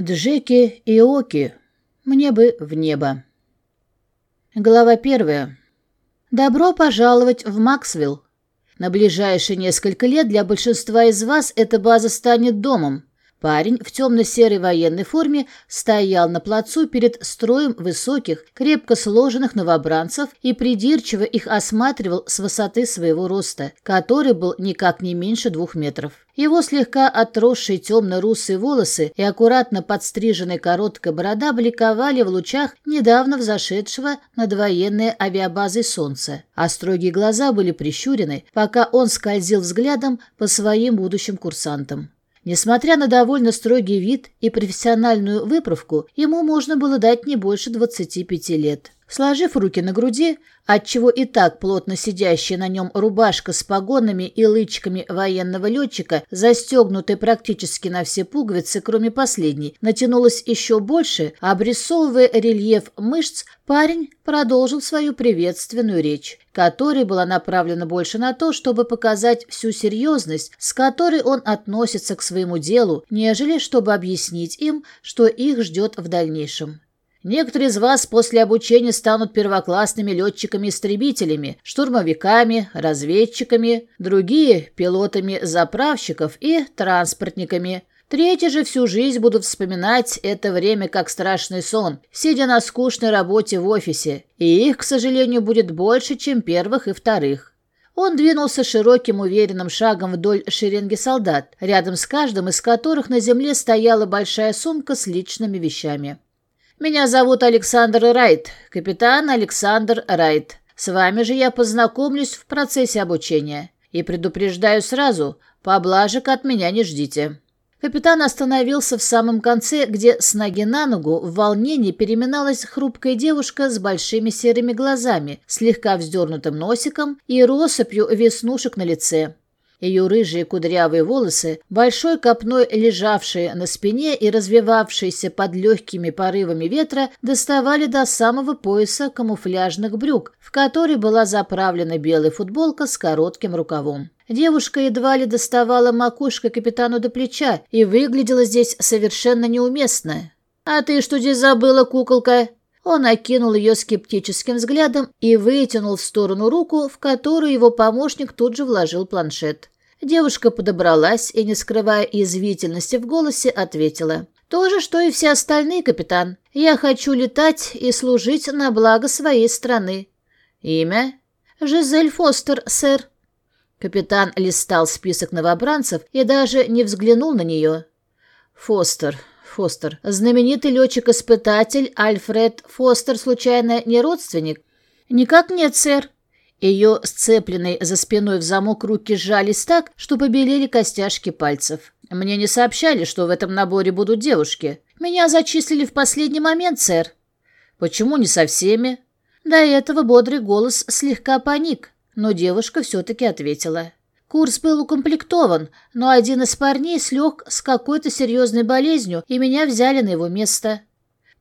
Джеки и Оки, мне бы в небо. Глава первая. Добро пожаловать в Максвилл. На ближайшие несколько лет для большинства из вас эта база станет домом. Парень в темно-серой военной форме стоял на плацу перед строем высоких, крепко сложенных новобранцев и придирчиво их осматривал с высоты своего роста, который был никак не меньше двух метров. Его слегка отросшие темно-русые волосы и аккуратно подстриженная короткая борода бликовали в лучах недавно взошедшего над военной авиабазой солнца, а строгие глаза были прищурены, пока он скользил взглядом по своим будущим курсантам. Несмотря на довольно строгий вид и профессиональную выправку, ему можно было дать не больше 25 лет. Сложив руки на груди, отчего и так плотно сидящая на нем рубашка с погонами и лычками военного летчика, застегнутая практически на все пуговицы, кроме последней, натянулась еще больше, обрисовывая рельеф мышц, парень продолжил свою приветственную речь, которая была направлена больше на то, чтобы показать всю серьезность, с которой он относится к своему делу, нежели чтобы объяснить им, что их ждет в дальнейшем. Некоторые из вас после обучения станут первоклассными летчиками-истребителями, штурмовиками, разведчиками, другие – пилотами заправщиков и транспортниками. Третьи же всю жизнь будут вспоминать это время как страшный сон, сидя на скучной работе в офисе, и их, к сожалению, будет больше, чем первых и вторых. Он двинулся широким уверенным шагом вдоль шеренги солдат, рядом с каждым из которых на земле стояла большая сумка с личными вещами. Меня зовут Александр Райт, капитан Александр Райт. С вами же я познакомлюсь в процессе обучения. И предупреждаю сразу, поблажек от меня не ждите». Капитан остановился в самом конце, где с ноги на ногу в волнении переминалась хрупкая девушка с большими серыми глазами, слегка вздернутым носиком и россыпью веснушек на лице. Ее рыжие кудрявые волосы большой копной лежавшие на спине и развивавшиеся под легкими порывами ветра доставали до самого пояса камуфляжных брюк, в которые была заправлена белая футболка с коротким рукавом. Девушка едва ли доставала макушка капитану до плеча и выглядела здесь совершенно неуместно. «А ты что здесь забыла, куколка?» Он окинул ее скептическим взглядом и вытянул в сторону руку, в которую его помощник тут же вложил планшет. Девушка подобралась и, не скрывая язвительности в голосе, ответила. «То же, что и все остальные, капитан. Я хочу летать и служить на благо своей страны». «Имя?» «Жизель Фостер, сэр». Капитан листал список новобранцев и даже не взглянул на нее. «Фостер, Фостер. Знаменитый летчик-испытатель Альфред Фостер, случайно, не родственник?» «Никак нет, сэр. Ее сцепленные за спиной в замок руки сжались так, что побелели костяшки пальцев. Мне не сообщали, что в этом наборе будут девушки. Меня зачислили в последний момент, сэр. Почему не со всеми? До этого бодрый голос слегка поник, но девушка все-таки ответила. Курс был укомплектован, но один из парней слег с какой-то серьезной болезнью, и меня взяли на его место.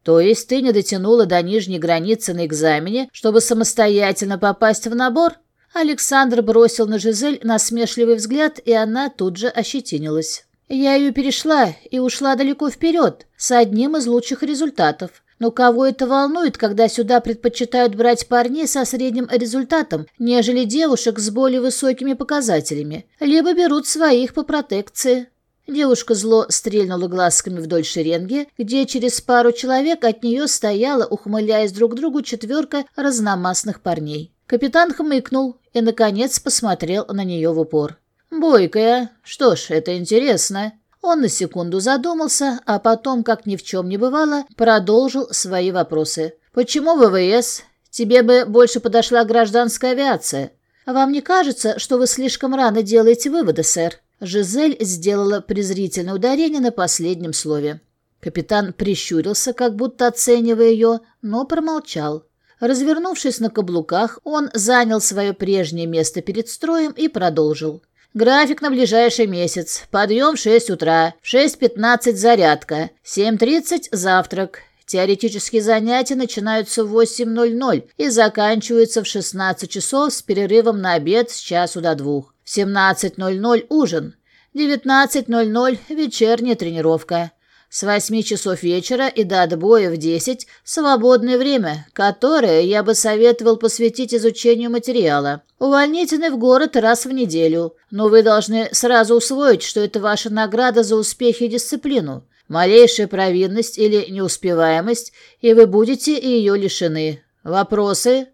То есть ты не дотянула до нижней границы на экзамене, чтобы самостоятельно попасть в набор? Александр бросил на Жизель насмешливый взгляд, и она тут же ощетинилась. Я ее перешла и ушла далеко вперед, с одним из лучших результатов. Но кого это волнует, когда сюда предпочитают брать парней со средним результатом, нежели девушек с более высокими показателями, либо берут своих по протекции? Девушка зло стрельнула глазками вдоль шеренги, где через пару человек от нее стояла, ухмыляясь друг другу, четверка разномастных парней. Капитан хмыкнул и, наконец, посмотрел на нее в упор. «Бойкая. Что ж, это интересно». Он на секунду задумался, а потом, как ни в чем не бывало, продолжил свои вопросы. «Почему ВВС? Тебе бы больше подошла гражданская авиация. Вам не кажется, что вы слишком рано делаете выводы, сэр?» Жизель сделала презрительное ударение на последнем слове. Капитан прищурился, как будто оценивая ее, но промолчал. Развернувшись на каблуках, он занял свое прежнее место перед строем и продолжил. График на ближайший месяц. Подъем в 6 утра, в 6.15 зарядка, 7.30 завтрак. Теоретические занятия начинаются в 8.00 и заканчиваются в 16 часов с перерывом на обед с часу до двух. 17.00 ужин, 19.00 вечерняя тренировка. С 8 часов вечера и до отбоя в 10 – свободное время, которое я бы советовал посвятить изучению материала. Увольнительный в город раз в неделю, но вы должны сразу усвоить, что это ваша награда за успехи и дисциплину. Малейшая провинность или неуспеваемость, и вы будете ее лишены. Вопросы?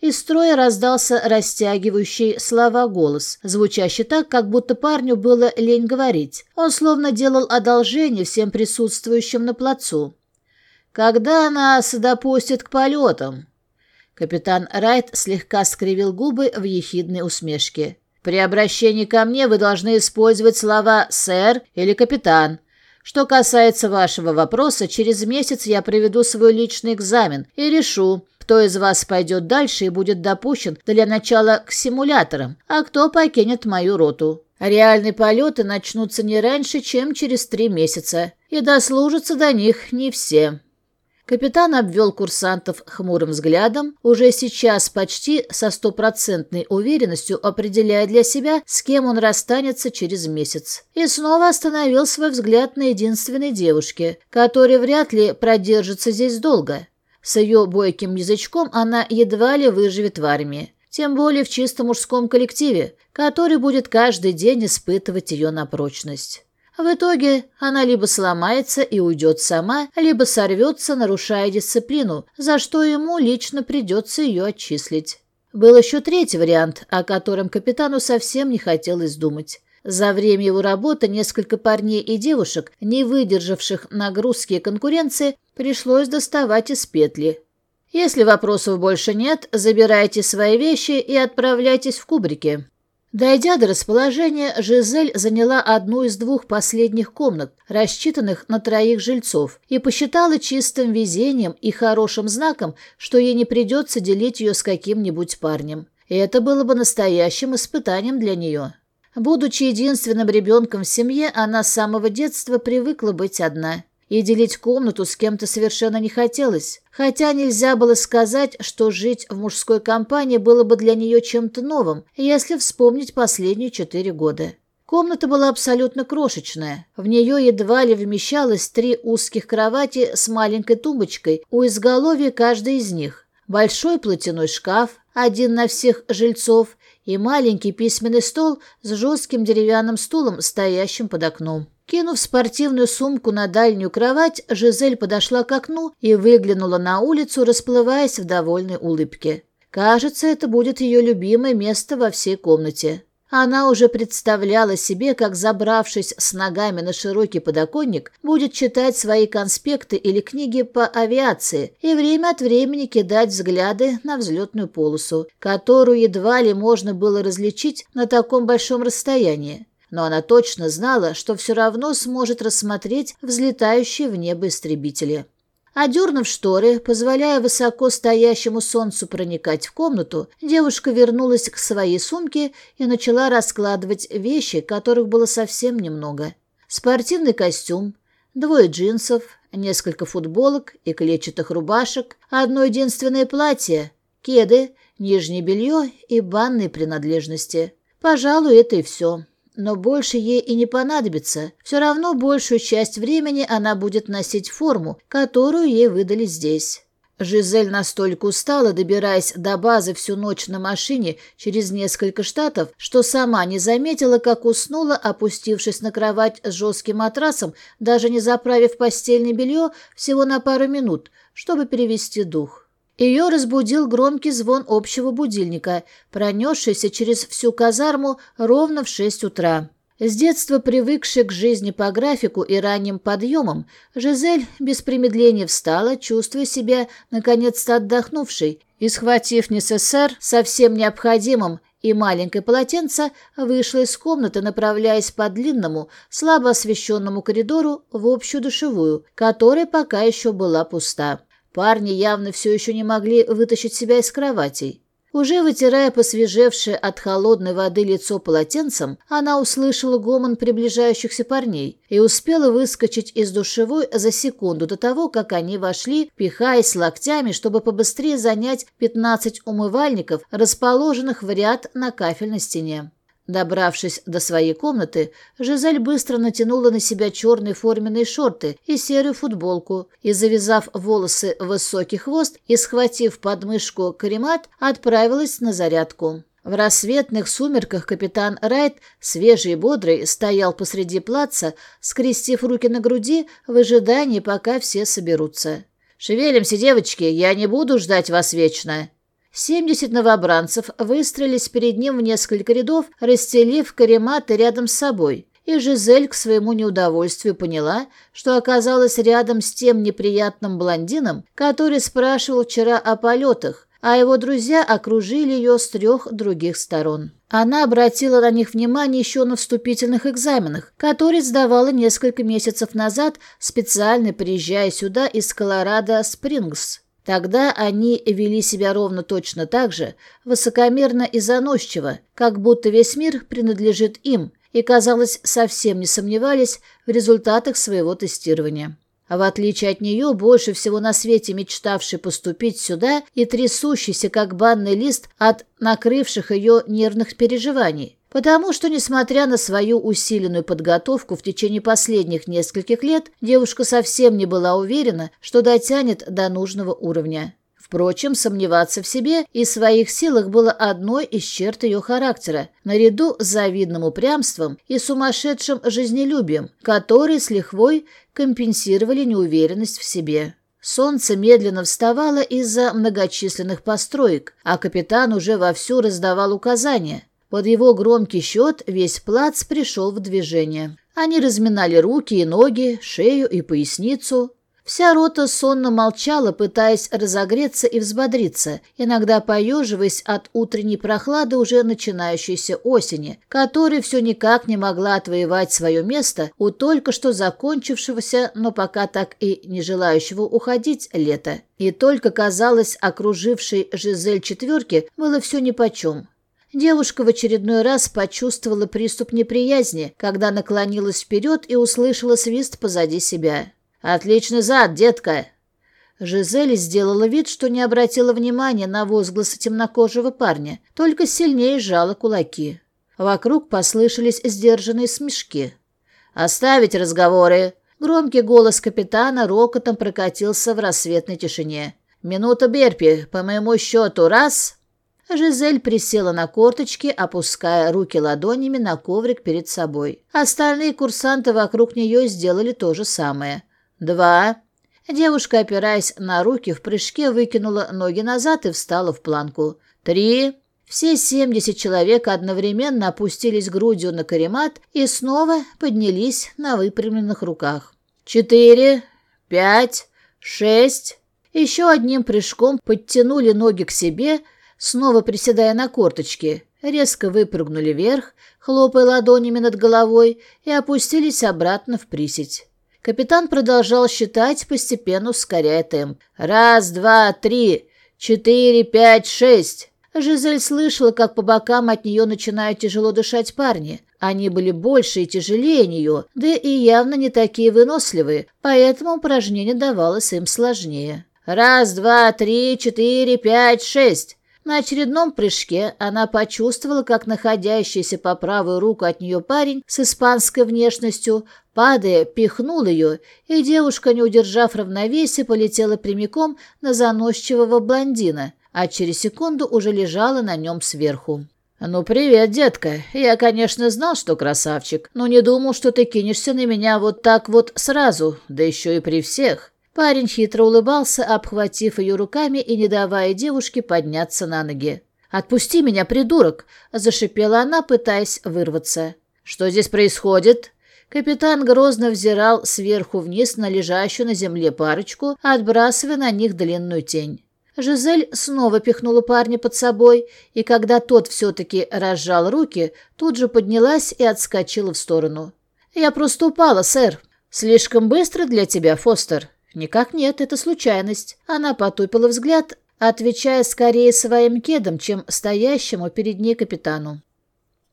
И строя раздался растягивающий слова голос, звучащий так, как будто парню было лень говорить. Он словно делал одолжение всем присутствующим на плацу. «Когда нас допустят к полетам?» Капитан Райт слегка скривил губы в ехидной усмешке. «При обращении ко мне вы должны использовать слова «сэр» или «капитан». Что касается вашего вопроса, через месяц я проведу свой личный экзамен и решу, кто из вас пойдет дальше и будет допущен для начала к симуляторам, а кто покинет мою роту. Реальные полеты начнутся не раньше, чем через три месяца, и дослужатся до них не все. Капитан обвел курсантов хмурым взглядом, уже сейчас почти со стопроцентной уверенностью определяя для себя, с кем он расстанется через месяц. И снова остановил свой взгляд на единственной девушке, которая вряд ли продержится здесь долго с ее бойким язычком она едва ли выживет в армии, тем более в чисто мужском коллективе, который будет каждый день испытывать ее на прочность. В итоге она либо сломается и уйдет сама, либо сорвется, нарушая дисциплину, за что ему лично придется ее отчислить. Был еще третий вариант, о котором капитану совсем не хотелось думать. За время его работы несколько парней и девушек, не выдержавших нагрузки и конкуренции, пришлось доставать из петли. Если вопросов больше нет, забирайте свои вещи и отправляйтесь в кубрики. Дойдя до расположения, Жизель заняла одну из двух последних комнат, рассчитанных на троих жильцов, и посчитала чистым везением и хорошим знаком, что ей не придется делить ее с каким-нибудь парнем. И это было бы настоящим испытанием для нее. Будучи единственным ребенком в семье, она с самого детства привыкла быть одна. И делить комнату с кем-то совершенно не хотелось. Хотя нельзя было сказать, что жить в мужской компании было бы для нее чем-то новым, если вспомнить последние четыре года. Комната была абсолютно крошечная. В нее едва ли вмещалось три узких кровати с маленькой тумбочкой у изголовья каждой из них. Большой платяной шкаф, один на всех жильцов, и маленький письменный стол с жестким деревянным стулом, стоящим под окном. Кинув спортивную сумку на дальнюю кровать, Жизель подошла к окну и выглянула на улицу, расплываясь в довольной улыбке. Кажется, это будет ее любимое место во всей комнате. Она уже представляла себе, как, забравшись с ногами на широкий подоконник, будет читать свои конспекты или книги по авиации и время от времени кидать взгляды на взлетную полосу, которую едва ли можно было различить на таком большом расстоянии. Но она точно знала, что все равно сможет рассмотреть взлетающие в небо истребители. Одернув шторы, позволяя высоко стоящему солнцу проникать в комнату, девушка вернулась к своей сумке и начала раскладывать вещи, которых было совсем немного. Спортивный костюм, двое джинсов, несколько футболок и клетчатых рубашек, одно единственное платье, кеды, нижнее белье и банные принадлежности. Пожалуй, это и все. Но больше ей и не понадобится. Все равно большую часть времени она будет носить форму, которую ей выдали здесь. Жизель настолько устала, добираясь до базы всю ночь на машине через несколько штатов, что сама не заметила, как уснула, опустившись на кровать с жестким матрасом, даже не заправив постельное белье всего на пару минут, чтобы перевести дух. Ее разбудил громкий звон общего будильника, пронесшийся через всю казарму ровно в шесть утра. С детства привыкшая к жизни по графику и ранним подъемам, Жизель без примедления встала, чувствуя себя наконец-то отдохнувшей, и, схватив НССР совсем необходимым и маленькое полотенце, вышла из комнаты, направляясь по длинному, слабо освещенному коридору в общую душевую, которая пока еще была пуста. Парни явно все еще не могли вытащить себя из кроватей. Уже вытирая посвежевшее от холодной воды лицо полотенцем, она услышала гомон приближающихся парней и успела выскочить из душевой за секунду до того, как они вошли, пихаясь локтями, чтобы побыстрее занять 15 умывальников, расположенных в ряд на кафельной стене. Добравшись до своей комнаты, Жизель быстро натянула на себя черные форменные шорты и серую футболку и, завязав волосы в высокий хвост и схватив подмышку каремат, отправилась на зарядку. В рассветных сумерках капитан Райт, свежий и бодрый, стоял посреди плаца, скрестив руки на груди в ожидании, пока все соберутся. «Шевелимся, девочки, я не буду ждать вас вечно!» 79 новобранцев выстроились перед ним в несколько рядов, расстелив карематы рядом с собой. И Жизель к своему неудовольствию поняла, что оказалась рядом с тем неприятным блондином, который спрашивал вчера о полетах, а его друзья окружили ее с трех других сторон. Она обратила на них внимание еще на вступительных экзаменах, которые сдавала несколько месяцев назад, специально приезжая сюда из Колорадо-Спрингс. Тогда они вели себя ровно точно так же, высокомерно и заносчиво, как будто весь мир принадлежит им, и, казалось, совсем не сомневались в результатах своего тестирования. А в отличие от нее, больше всего на свете мечтавший поступить сюда и трясущийся, как банный лист, от накрывших ее нервных переживаний. Потому что, несмотря на свою усиленную подготовку в течение последних нескольких лет, девушка совсем не была уверена, что дотянет до нужного уровня. Впрочем, сомневаться в себе и в своих силах было одной из черт ее характера, наряду с завидным упрямством и сумасшедшим жизнелюбием, которые с лихвой компенсировали неуверенность в себе. Солнце медленно вставало из-за многочисленных построек, а капитан уже вовсю раздавал указания – под его громкий счет весь плац пришел в движение. Они разминали руки и ноги, шею и поясницу. Вся рота сонно молчала, пытаясь разогреться и взбодриться, иногда поеживаясь от утренней прохлады уже начинающейся осени, которая все никак не могла отвоевать свое место у только что закончившегося, но пока так и не желающего уходить лета. И только, казалось, окружившей Жизель четверки было все нипочем. Девушка в очередной раз почувствовала приступ неприязни, когда наклонилась вперед и услышала свист позади себя. «Отлично зад, детка!» Жизель сделала вид, что не обратила внимания на возгласы темнокожего парня, только сильнее сжала кулаки. Вокруг послышались сдержанные смешки. «Оставить разговоры!» Громкий голос капитана рокотом прокатился в рассветной тишине. «Минута Берпи, по моему счету, раз, Жизель присела на корточки, опуская руки ладонями на коврик перед собой. Остальные курсанты вокруг нее сделали то же самое. «Два». Девушка, опираясь на руки, в прыжке выкинула ноги назад и встала в планку. «Три». Все 70 человек одновременно опустились грудью на каремат и снова поднялись на выпрямленных руках. «Четыре. Пять. Шесть». Еще одним прыжком подтянули ноги к себе – Снова приседая на корточки, резко выпрыгнули вверх, хлопая ладонями над головой, и опустились обратно в присядь. Капитан продолжал считать, постепенно ускоряя темп. «Раз, два, три, четыре, пять, шесть!» Жизель слышала, как по бокам от нее начинают тяжело дышать парни. Они были больше и тяжелее нее, да и явно не такие выносливые, поэтому упражнение давалось им сложнее. «Раз, два, три, четыре, пять, шесть!» На очередном прыжке она почувствовала, как находящийся по правую руку от нее парень с испанской внешностью, падая, пихнул ее, и девушка, не удержав равновесия, полетела прямиком на заносчивого блондина, а через секунду уже лежала на нем сверху. «Ну, привет, детка. Я, конечно, знал, что красавчик, но не думал, что ты кинешься на меня вот так вот сразу, да еще и при всех. Парень хитро улыбался, обхватив ее руками и не давая девушке подняться на ноги. «Отпусти меня, придурок!» – зашипела она, пытаясь вырваться. «Что здесь происходит?» Капитан грозно взирал сверху вниз на лежащую на земле парочку, отбрасывая на них длинную тень. Жизель снова пихнула парня под собой, и когда тот все-таки разжал руки, тут же поднялась и отскочила в сторону. «Я просто упала, сэр. Слишком быстро для тебя, Фостер». Никак нет, это случайность. Она потупила взгляд, а отвечая скорее своим кедом, чем стоящему перед ней капитану.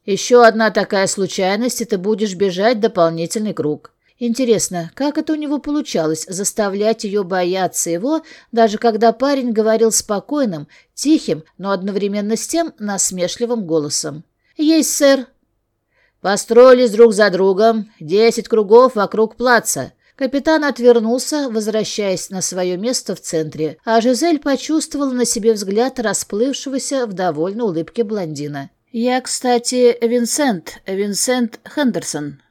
Еще одна такая случайность, и ты будешь бежать дополнительный круг. Интересно, как это у него получалось заставлять ее бояться его, даже когда парень говорил спокойным, тихим, но одновременно с тем насмешливым голосом. «Есть, сэр». «Построились друг за другом. Десять кругов вокруг плаца. Капитан отвернулся, возвращаясь на свое место в центре, а Жизель почувствовала на себе взгляд расплывшегося в довольной улыбке блондина. «Я, кстати, Винсент, Винсент Хендерсон».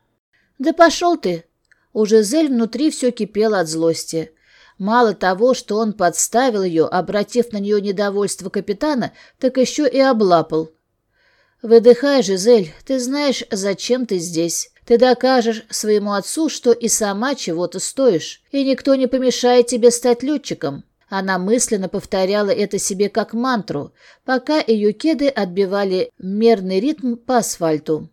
«Да пошел ты!» У Жизель внутри все кипело от злости. Мало того, что он подставил ее, обратив на нее недовольство капитана, так еще и облапал. «Выдыхай, Жизель, ты знаешь, зачем ты здесь. Ты докажешь своему отцу, что и сама чего-то стоишь, и никто не помешает тебе стать летчиком». Она мысленно повторяла это себе как мантру, пока ее кеды отбивали мерный ритм по асфальту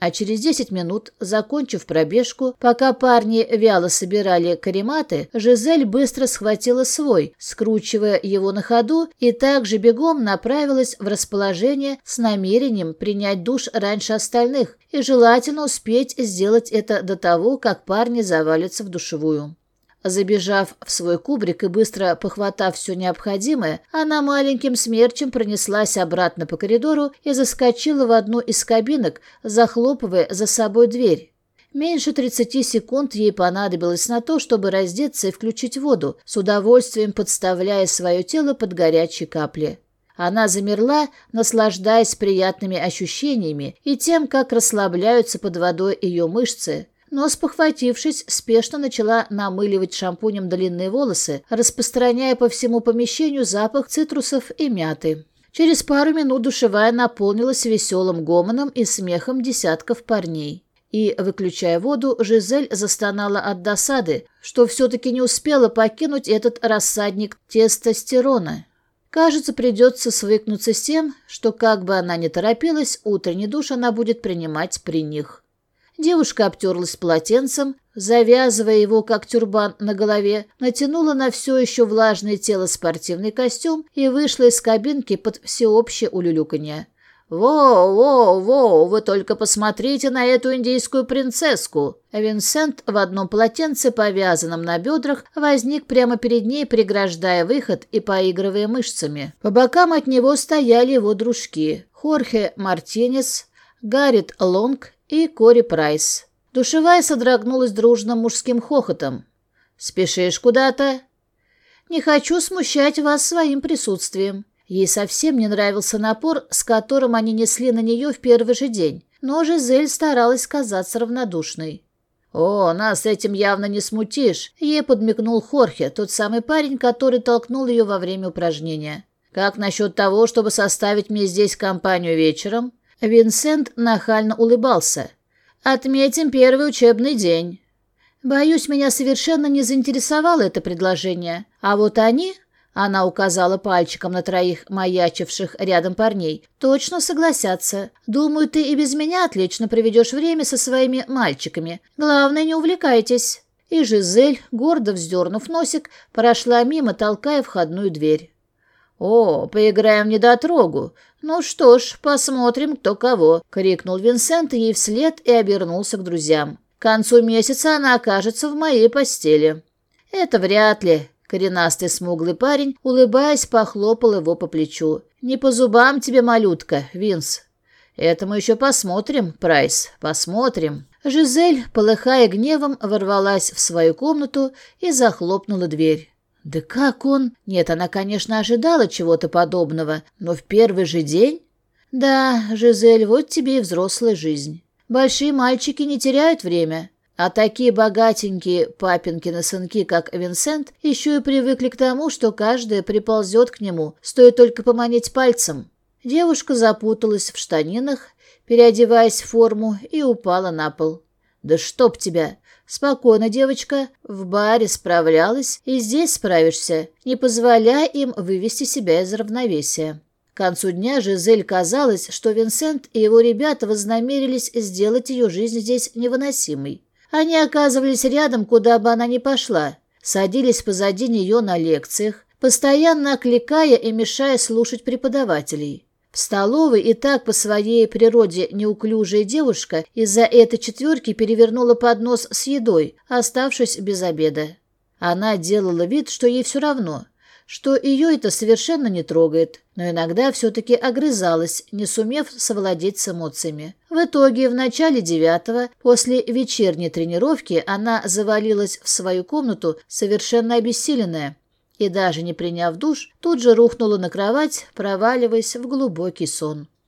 а через 10 минут, закончив пробежку, пока парни вяло собирали карематы, Жизель быстро схватила свой, скручивая его на ходу, и также бегом направилась в расположение с намерением принять душ раньше остальных и желательно успеть сделать это до того, как парни завалятся в душевую. Забежав в свой кубрик и быстро похватав все необходимое, она маленьким смерчем пронеслась обратно по коридору и заскочила в одну из кабинок, захлопывая за собой дверь. Меньше 30 секунд ей понадобилось на то, чтобы раздеться и включить воду, с удовольствием подставляя свое тело под горячие капли. Она замерла, наслаждаясь приятными ощущениями и тем, как расслабляются под водой ее мышцы, но спохватившись, спешно начала намыливать шампунем длинные волосы, распространяя по всему помещению запах цитрусов и мяты. Через пару минут душевая наполнилась веселым гомоном и смехом десятков парней. И, выключая воду, Жизель застонала от досады, что все-таки не успела покинуть этот рассадник тестостерона. Кажется, придется свыкнуться с тем, что как бы она ни торопилась, утренний душ она будет принимать при них. Девушка обтерлась полотенцем, завязывая его как тюрбан на голове, натянула на все еще влажное тело спортивный костюм и вышла из кабинки под всеобщее улюлюканье. «Воу-воу-воу, вы только посмотрите на эту индийскую принцесску!» Винсент в одном полотенце, повязанном на бедрах, возник прямо перед ней, преграждая выход и поигрывая мышцами. По бокам от него стояли его дружки – Хорхе Мартинес, Гаррит Лонг и Кори Прайс. Душевая содрогнулась дружно мужским хохотом. «Спешишь куда-то?» «Не хочу смущать вас своим присутствием». Ей совсем не нравился напор, с которым они несли на нее в первый же день, но Жизель старалась казаться равнодушной. «О, нас этим явно не смутишь!» Ей подмигнул Хорхе, тот самый парень, который толкнул ее во время упражнения. «Как насчет того, чтобы составить мне здесь компанию вечером?» Винсент нахально улыбался. «Отметим первый учебный день». «Боюсь, меня совершенно не заинтересовало это предложение. А вот они...» Она указала пальчиком на троих маячивших рядом парней. «Точно согласятся. Думаю, ты и без меня отлично проведешь время со своими мальчиками. Главное, не увлекайтесь». И Жизель, гордо вздернув носик, прошла мимо, толкая входную дверь. «О, поиграем в недотрогу», «Ну что ж, посмотрим, кто кого», — крикнул Винсент ей вслед и обернулся к друзьям. «К концу месяца она окажется в моей постели». «Это вряд ли», — коренастый смуглый парень, улыбаясь, похлопал его по плечу. «Не по зубам тебе, малютка, Винс». «Это мы еще посмотрим, Прайс, посмотрим». Жизель, полыхая гневом, ворвалась в свою комнату и захлопнула дверь. «Да как он?» «Нет, она, конечно, ожидала чего-то подобного, но в первый же день...» «Да, Жизель, вот тебе и взрослая жизнь. Большие мальчики не теряют время». А такие богатенькие папинкины сынки, как Винсент, еще и привыкли к тому, что каждый приползет к нему, стоит только поманить пальцем. Девушка запуталась в штанинах, переодеваясь в форму, и упала на пол. «Да чтоб тебя!» Спокойно, девочка, в баре справлялась и здесь справишься, не позволяя им вывести себя из равновесия. К концу дня Жизель казалось, что Винсент и его ребята вознамерились сделать ее жизнь здесь невыносимой. Они оказывались рядом, куда бы она ни пошла, садились позади нее на лекциях, постоянно окликая и мешая слушать преподавателей. В Столовой и так по своей природе неуклюжая девушка из-за этой четверки перевернула поднос с едой, оставшись без обеда. Она делала вид, что ей все равно, что ее это совершенно не трогает, но иногда все-таки огрызалась, не сумев совладеть с эмоциями. В итоге в начале девятого, после вечерней тренировки, она завалилась в свою комнату совершенно обессиленная – и даже не приняв душ, тут же рухнула на кровать, проваливаясь в глубокий сон.